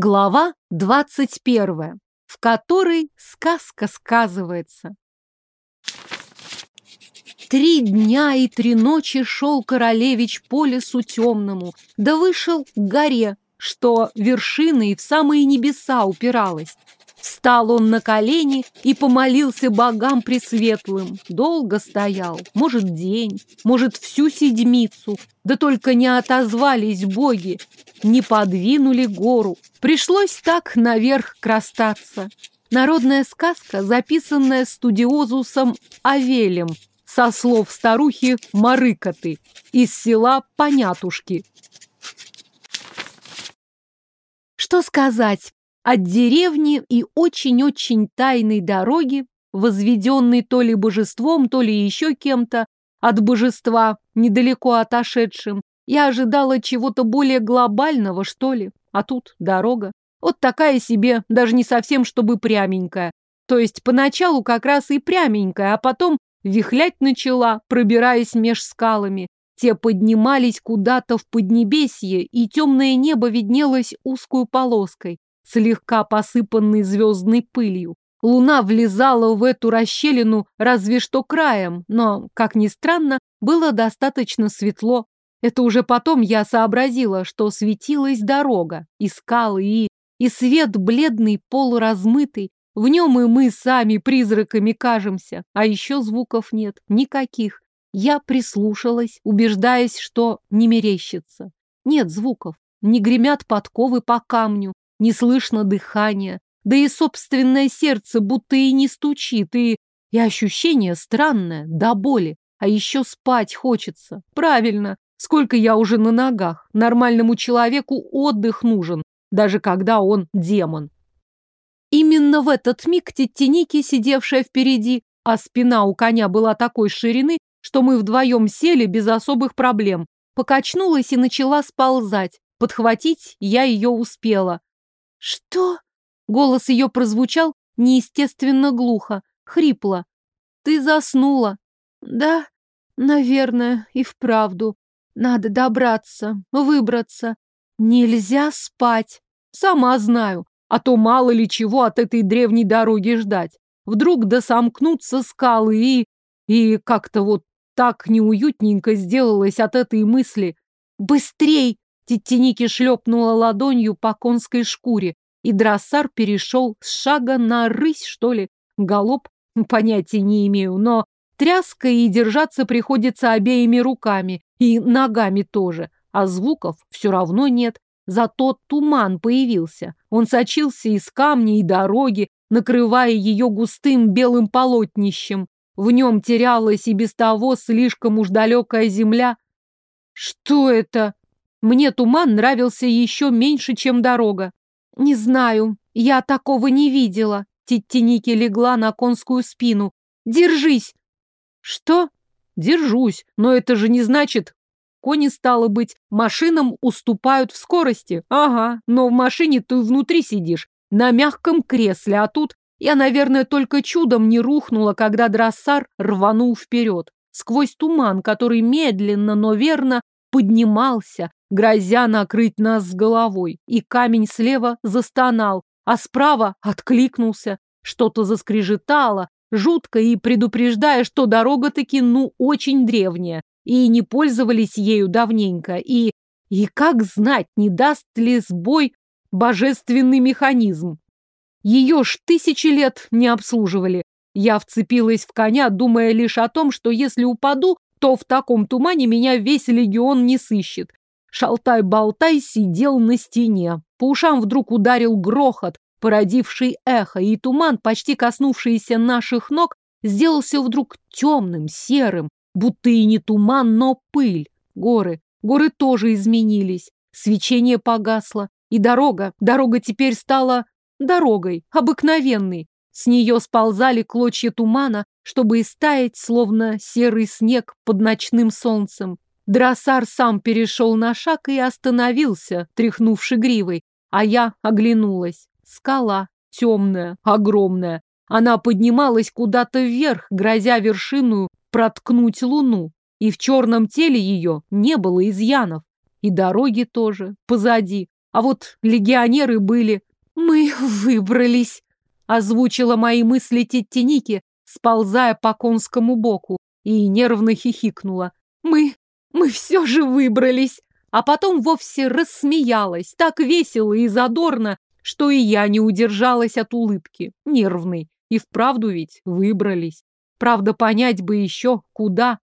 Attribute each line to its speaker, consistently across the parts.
Speaker 1: Глава двадцать первая, в которой сказка сказывается. Три дня и три ночи шел королевич по лесу темному, да вышел к горе, что вершиной в самые небеса упиралась. Встал он на колени и помолился богам пресветлым. Долго стоял, может, день, может, всю седмицу. Да только не отозвались боги, не подвинули гору. Пришлось так наверх крастаться. Народная сказка, записанная студиозусом Авелем, со слов старухи Марыкоты, из села Понятушки. Что сказать, от деревни и очень-очень тайной дороги, возведенной то ли божеством, то ли еще кем-то, от божества, недалеко отошедшим, я ожидала чего-то более глобального, что ли. А тут дорога. Вот такая себе, даже не совсем чтобы пряменькая. То есть поначалу как раз и пряменькая, а потом вихлять начала, пробираясь меж скалами. Те поднимались куда-то в поднебесье, и темное небо виднелось узкую полоской слегка посыпанный звездной пылью. Луна влезала в эту расщелину разве что краем, но, как ни странно, было достаточно светло. Это уже потом я сообразила, что светилась дорога, и скалы, и... и свет бледный, полуразмытый. В нем и мы сами призраками кажемся, а еще звуков нет, никаких. Я прислушалась, убеждаясь, что не мерещится. Нет звуков, не гремят подковы по камню, не слышно дыхания, да и собственное сердце будто и не стучит, и, и ощущение странное, до боли. А еще спать хочется. Правильно, сколько я уже на ногах. Нормальному человеку отдых нужен, даже когда он демон. Именно в этот миг Теттиники, сидевшая впереди, а спина у коня была такой ширины, что мы вдвоем сели без особых проблем, покачнулась и начала сползать. Подхватить я ее успела. «Что?» Голос ее прозвучал неестественно глухо, хрипло. «Ты заснула?» «Да, наверное, и вправду. Надо добраться, выбраться. Нельзя спать. Сама знаю, а то мало ли чего от этой древней дороги ждать. Вдруг да сомкнутся скалы и... И как-то вот так неуютненько сделалось от этой мысли. «Быстрей!» Титтиники шлепнула ладонью по конской шкуре, и дроссар перешел с шага на рысь, что ли. Галоп? Понятия не имею, но тряска и держаться приходится обеими руками, и ногами тоже, а звуков все равно нет. Зато туман появился. Он сочился из камней и дороги, накрывая ее густым белым полотнищем. В нем терялась и без того слишком уж далекая земля. Что это? Мне туман нравился еще меньше, чем дорога. Не знаю, я такого не видела. Титтиники легла на конскую спину. Держись! Что? Держусь, но это же не значит... Кони, стало быть, машинам уступают в скорости. Ага, но в машине ты внутри сидишь, на мягком кресле, а тут я, наверное, только чудом не рухнула, когда дроссар рванул вперед, сквозь туман, который медленно, но верно поднимался, грозя накрыть нас с головой. И камень слева застонал, а справа откликнулся. Что-то заскрежетало, жутко и предупреждая, что дорога таки, ну, очень древняя, и не пользовались ею давненько, и... И как знать, не даст ли сбой божественный механизм? Ее ж тысячи лет не обслуживали. Я вцепилась в коня, думая лишь о том, что если упаду, то в таком тумане меня весь легион не сыщет. Шалтай-болтай сидел на стене. По ушам вдруг ударил грохот, породивший эхо, и туман, почти коснувшийся наших ног, сделался вдруг темным, серым, будто и не туман, но пыль. Горы, горы тоже изменились. Свечение погасло, и дорога, дорога теперь стала дорогой, обыкновенной. С нее сползали клочья тумана, чтобы истаять, словно серый снег под ночным солнцем. Дросар сам перешел на шаг и остановился, тряхнувши гривой, а я оглянулась. Скала, темная, огромная. Она поднималась куда-то вверх, грозя вершину проткнуть луну, и в черном теле ее не было изъянов. И дороги тоже, позади. А вот легионеры были. Мы выбрались, озвучила мои мысли Теттиники, сползая по конскому боку, и нервно хихикнула. Мы, мы все же выбрались. А потом вовсе рассмеялась, так весело и задорно, что и я не удержалась от улыбки, нервной. И вправду ведь выбрались. Правда, понять бы еще, куда.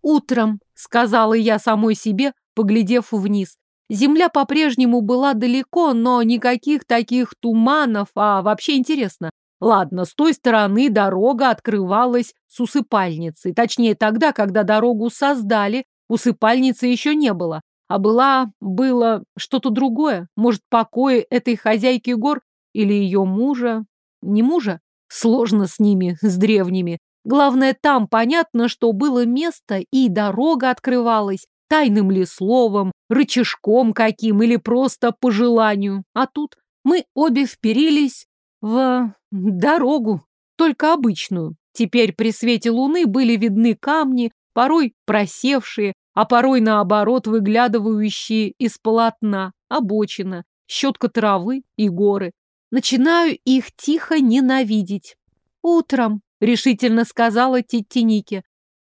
Speaker 1: Утром, сказала я самой себе, поглядев вниз. Земля по-прежнему была далеко, но никаких таких туманов, а вообще интересно. Ладно, с той стороны дорога открывалась с усыпальницей. Точнее, тогда, когда дорогу создали, усыпальницы еще не было. А была, было что-то другое. Может, покои этой хозяйки гор или ее мужа? Не мужа? Сложно с ними, с древними. Главное, там понятно, что было место, и дорога открывалась, тайным ли словом, рычажком каким или просто по желанию. А тут мы обе вперились в дорогу, только обычную. Теперь при свете луны были видны камни, порой просевшие, а порой, наоборот, выглядывающие из полотна, обочина, щетка травы и горы. Начинаю их тихо ненавидеть. Утром, решительно сказала Титтинике,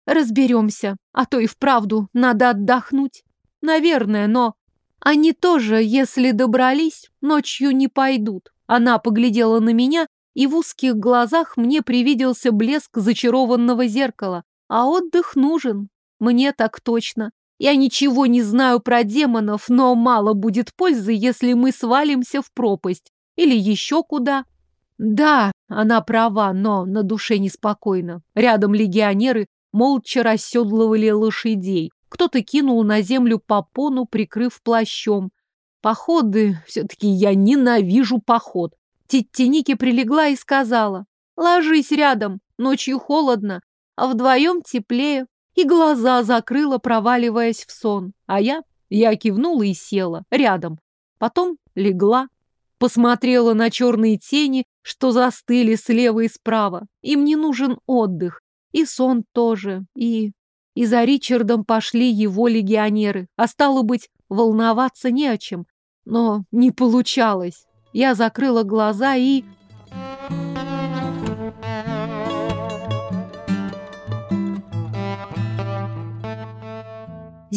Speaker 1: разберемся, а то и вправду надо отдохнуть. Наверное, но они тоже, если добрались, ночью не пойдут. Она поглядела на меня, и в узких глазах мне привиделся блеск зачарованного зеркала. А отдых нужен. Мне так точно. Я ничего не знаю про демонов, но мало будет пользы, если мы свалимся в пропасть. Или еще куда? Да, она права, но на душе неспокойно. Рядом легионеры молча расседлывали лошадей. Кто-то кинул на землю попону, прикрыв плащом. Походы, все-таки я ненавижу поход. Титтиники прилегла и сказала, ложись рядом, ночью холодно, а вдвоем теплее. И глаза закрыла, проваливаясь в сон. А я, я кивнула и села рядом. Потом легла, Посмотрела на черные тени, что застыли слева и справа. Им не нужен отдых. И сон тоже. И... И за Ричардом пошли его легионеры. А стало быть, волноваться не о чем. Но не получалось. Я закрыла глаза и...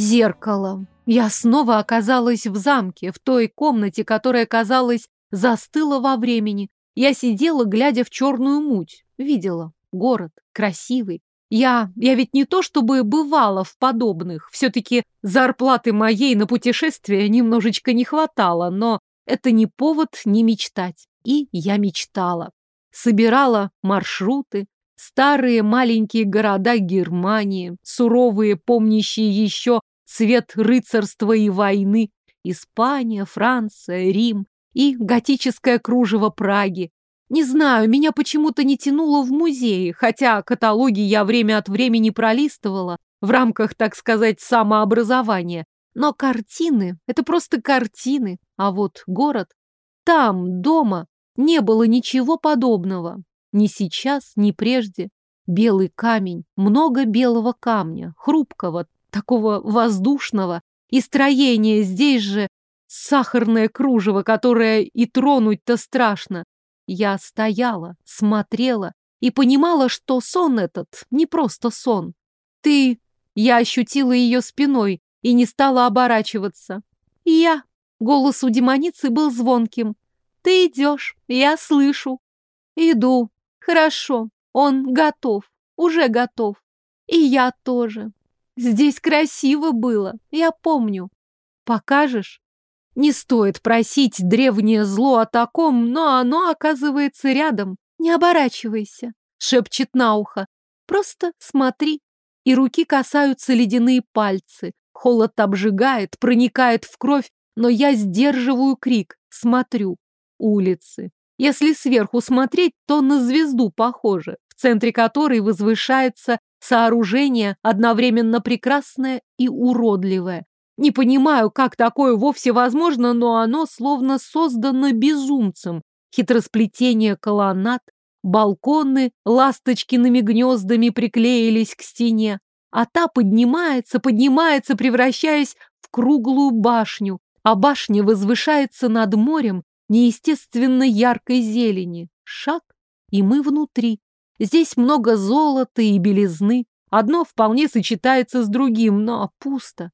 Speaker 1: Зеркало. Я снова оказалась в замке, в той комнате, которая, казалось, застыла во времени. Я сидела, глядя в черную муть. Видела. Город. Красивый. Я... Я ведь не то чтобы бывала в подобных. Все-таки зарплаты моей на путешествие немножечко не хватало, но это не повод не мечтать. И я мечтала. Собирала маршруты, старые маленькие города Германии, суровые, помнящие еще цвет рыцарства и войны, Испания, Франция, Рим и готическое кружево Праги. Не знаю, меня почему-то не тянуло в музеи, хотя каталоги я время от времени пролистывала в рамках, так сказать, самообразования. Но картины — это просто картины, а вот город... Там, дома, не было ничего подобного. Ни сейчас, ни прежде. Белый камень, много белого камня, хрупкого, такого воздушного, и строение здесь же сахарное кружево, которое и тронуть-то страшно. Я стояла, смотрела и понимала, что сон этот не просто сон. Ты... Я ощутила ее спиной и не стала оборачиваться. Я... Голос у демоницы был звонким. Ты идешь, я слышу. Иду. Хорошо, он готов, уже готов. И я тоже. Здесь красиво было, я помню. Покажешь? Не стоит просить древнее зло о таком, но оно оказывается рядом. Не оборачивайся, шепчет на ухо. Просто смотри. И руки касаются ледяные пальцы. Холод обжигает, проникает в кровь, но я сдерживаю крик, смотрю. Улицы. Если сверху смотреть, то на звезду похоже, в центре которой возвышается Сооружение одновременно прекрасное и уродливое. Не понимаю, как такое вовсе возможно, но оно словно создано безумцем. Хитросплетение колоннад, балконы ласточкиными гнездами приклеились к стене, а та поднимается, поднимается, превращаясь в круглую башню. а башня возвышается над морем неестественно яркой зелени. Шаг, и мы внутри. Здесь много золота и белизны. Одно вполне сочетается с другим, но пусто.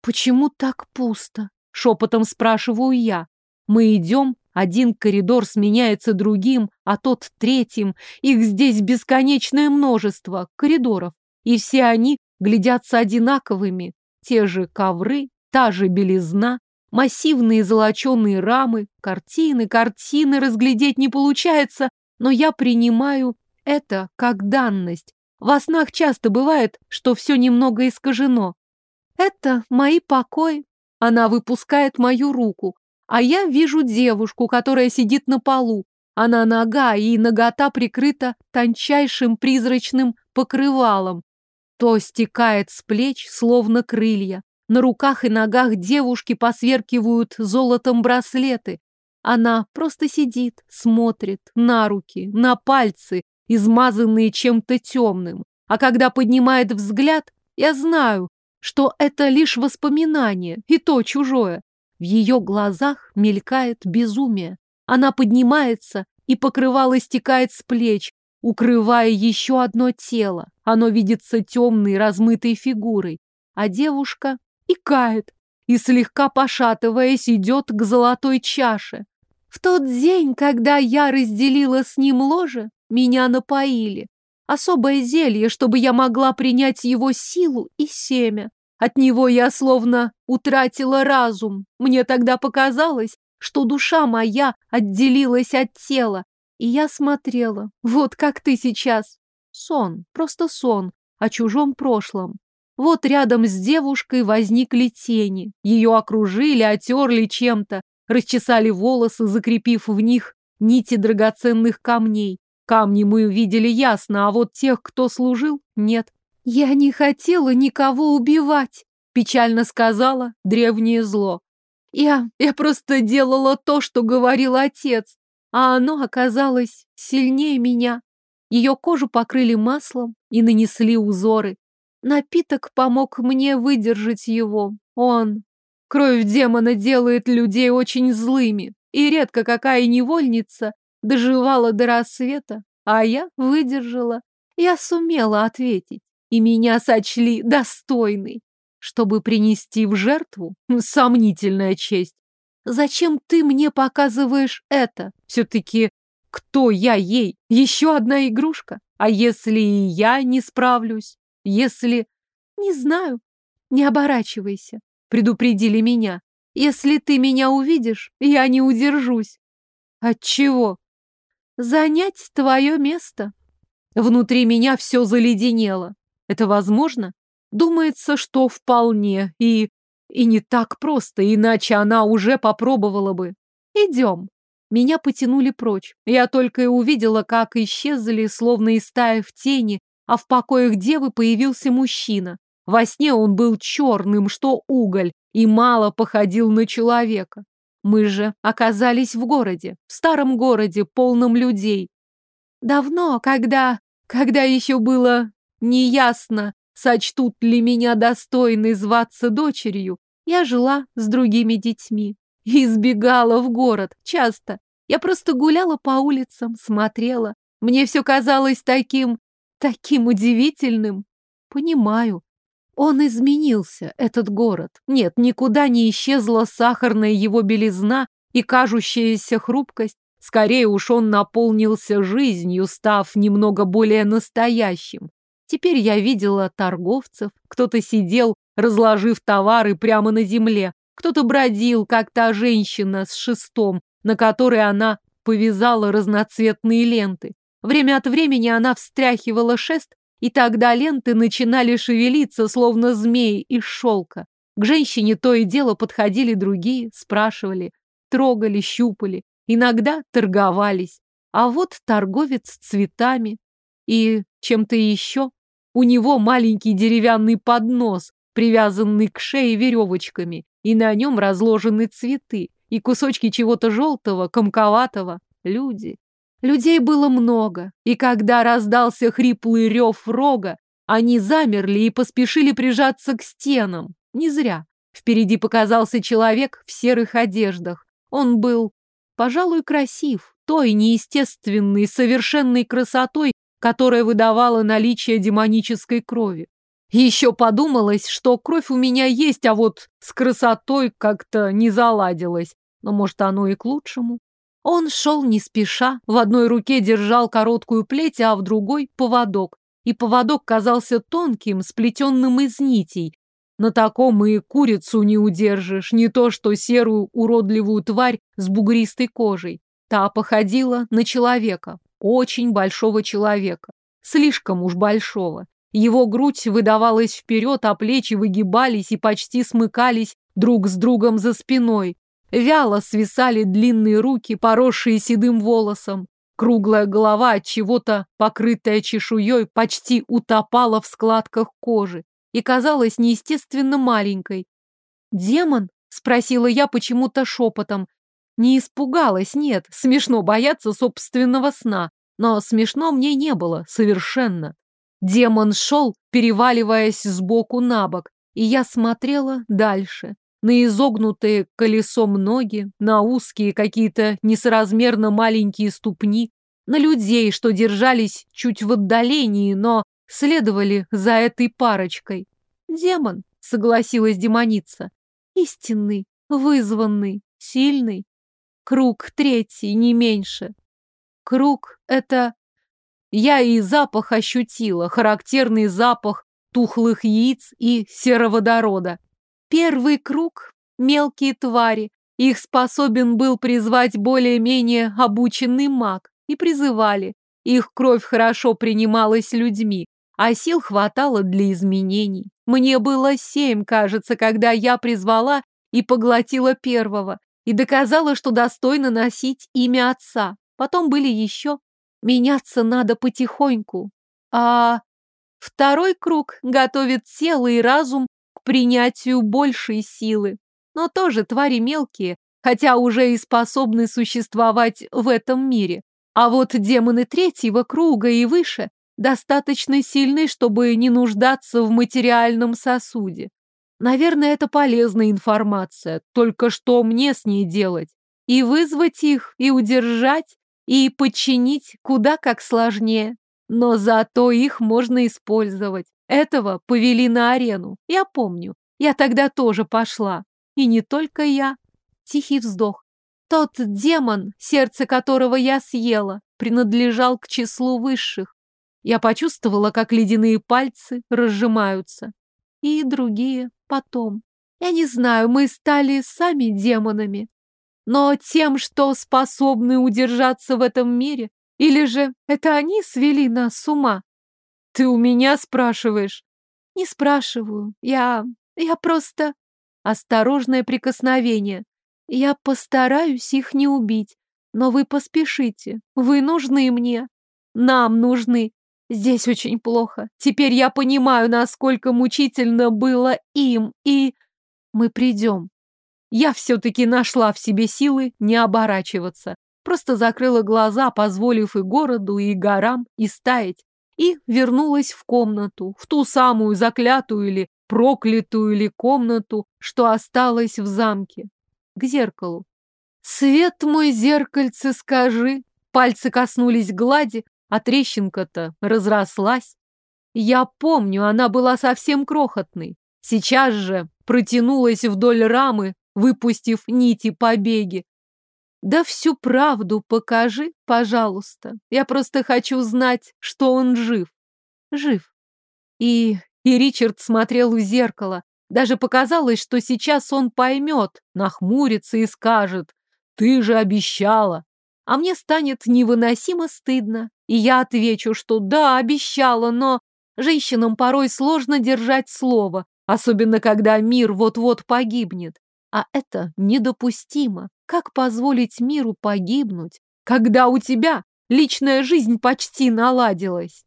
Speaker 1: Почему так пусто? Шепотом спрашиваю я. Мы идем, один коридор сменяется другим, а тот третьим. Их здесь бесконечное множество коридоров. И все они глядятся одинаковыми. Те же ковры, та же белизна, массивные золоченые рамы, картины, картины разглядеть не получается, но я принимаю это как данность. Во снах часто бывает, что все немного искажено. Это мои покои. Она выпускает мою руку, а я вижу девушку, которая сидит на полу. Она нога, и нагота прикрыта тончайшим призрачным покрывалом. То стекает с плеч, словно крылья. На руках и ногах девушки посверкивают золотом браслеты. Она просто сидит, смотрит на руки, на пальцы, измазанные чем-то темным. А когда поднимает взгляд, я знаю, что это лишь воспоминание, и то чужое. В ее глазах мелькает безумие. Она поднимается, и покрывало стекает с плеч, укрывая еще одно тело. Оно видится темной, размытой фигурой. А девушка икает и, слегка пошатываясь, идет к золотой чаше. В тот день, когда я разделила с ним ложе, меня напоили. Особое зелье, чтобы я могла принять его силу и семя. От него я словно утратила разум. Мне тогда показалось, что душа моя отделилась от тела. И я смотрела, вот как ты сейчас. Сон, просто сон о чужом прошлом. Вот рядом с девушкой возникли тени. Ее окружили, отерли чем-то, расчесали волосы, закрепив в них нити драгоценных камней. Камни мы видели ясно, а вот тех, кто служил, нет. Я не хотела никого убивать, печально сказала древнее зло. Я, я просто делала то, что говорил отец, а оно оказалось сильнее меня. Ее кожу покрыли маслом и нанесли узоры. Напиток помог мне выдержать его. Он. Кровь демона делает людей очень злыми, и редко какая невольница доживала до рассвета, а я выдержала. Я сумела ответить, и меня сочли достойной. Чтобы принести в жертву? Сомнительная честь. Зачем ты мне показываешь это? Все-таки кто я ей? Еще одна игрушка? А если и я не справлюсь? Если... Не знаю. Не оборачивайся. Предупредили меня. Если ты меня увидишь, я не удержусь. От чего? Занять твое место. Внутри меня все заледенело. Это возможно? Думается, что вполне. И... И не так просто, иначе она уже попробовала бы. Идем. Меня потянули прочь. Я только и увидела, как исчезли, словно истая в тени, а в покоях девы появился мужчина. Во сне он был черным, что уголь, и мало походил на человека. Мы же оказались в городе, в старом городе, полном людей. Давно, когда... когда еще было неясно, сочтут ли меня достойной зваться дочерью, я жила с другими детьми. И избегала в город, часто. Я просто гуляла по улицам, смотрела. Мне все казалось таким таким удивительным. Понимаю. Он изменился, этот город. Нет, никуда не исчезла сахарная его белизна и кажущаяся хрупкость. Скорее уж он наполнился жизнью, став немного более настоящим. Теперь я видела торговцев, кто-то сидел, разложив товары прямо на земле, кто-то бродил, как та женщина с шестом, на которой она повязала разноцветные ленты. Время от времени она встряхивала шест, и тогда ленты начинали шевелиться, словно змеи из шелка. К женщине то и дело подходили другие, спрашивали, трогали, щупали, иногда торговались. А вот торговец цветами и чем-то еще. У него маленький деревянный поднос, привязанный к шее веревочками, и на нем разложены цветы и кусочки чего-то желтого, комковатого. Люди. Людей было много, и когда раздался хриплый рев рога, они замерли и поспешили прижаться к стенам. Не зря. Впереди показался человек в серых одеждах. Он был, пожалуй, красив, той неестественной, совершенной красотой, которая выдавала наличие демонической крови. Еще подумалось, что кровь у меня есть, а вот с красотой как-то не заладилось. Но, может, оно и к лучшему. Он шел не спеша, в одной руке держал короткую плеть, а в другой — поводок. И поводок казался тонким, сплетенным из нитей. На таком и курицу не удержишь, не то что серую уродливую тварь с бугристой кожей. Та походила на человека, очень большого человека, слишком уж большого. Его грудь выдавалась вперед, а плечи выгибались и почти смыкались друг с другом за спиной. Вяло свисали длинные руки, поросшие седым волосом. Круглая голова, от чего-то покрытая чешуей, почти утопала в складках кожи и казалась неестественно маленькой. «Демон?» — спросила я почему-то шепотом. Не испугалась, нет, смешно бояться собственного сна, но смешно мне не было, совершенно. Демон шел, переваливаясь сбоку на бок, и я смотрела дальше. На изогнутые колесом ноги, на узкие какие-то несоразмерно маленькие ступни, на людей, что держались чуть в отдалении, но следовали за этой парочкой. «Демон», — согласилась демоница, — «истинный, вызванный, сильный, Круг третий, не меньше. Круг — это... Я и запах ощутила, характерный запах тухлых яиц и сероводорода. Первый круг — мелкие твари. Их способен был призвать более-менее обученный маг. И призывали. Их кровь хорошо принималась людьми, а сил хватало для изменений. Мне было семь, кажется, когда я призвала и поглотила первого и доказала, что достойна носить имя отца. Потом были еще. Меняться надо потихоньку. А второй круг готовит тело и разум принятию большей силы. Но тоже твари мелкие, хотя уже и способны существовать в этом мире. А вот демоны третьего круга и выше достаточно сильны, чтобы не нуждаться в материальном сосуде. Наверное, это полезная информация, только что мне с ней делать? И вызвать их, и удержать, и подчинить куда как сложнее. Но зато их можно использовать. Этого повели на арену. Я помню. Я тогда тоже пошла. И не только я. Тихий вздох. Тот демон, сердце которого я съела, принадлежал к числу высших. Я почувствовала, как ледяные пальцы разжимаются. И другие потом. Я не знаю, мы стали сами демонами. Но тем, что способны удержаться в этом мире, или же это они свели нас с ума? Ты у меня спрашиваешь? Не спрашиваю. Я... я просто... Осторожное прикосновение. Я постараюсь их не убить. Но вы поспешите. Вы нужны мне. Нам нужны. Здесь очень плохо. Теперь я понимаю, насколько мучительно было им, и... Мы придем. Я все-таки нашла в себе силы не оборачиваться. Просто закрыла глаза, позволив и городу, и горам истаять. И вернулась в комнату, в ту самую заклятую или проклятую или комнату, что осталась в замке. К зеркалу. «Свет мой, зеркальце, скажи!» Пальцы коснулись глади, а трещинка-то разрослась. Я помню, она была совсем крохотной. Сейчас же протянулась вдоль рамы, выпустив нити побеги. Да всю правду покажи, пожалуйста. Я просто хочу знать, что он жив. Жив. И, и Ричард смотрел в зеркало. Даже показалось, что сейчас он поймет, нахмурится и скажет, «Ты же обещала!» А мне станет невыносимо стыдно. И я отвечу, что да, обещала, но женщинам порой сложно держать слово, особенно когда мир вот-вот погибнет. А это недопустимо. Как позволить миру погибнуть, когда у тебя личная жизнь почти наладилась?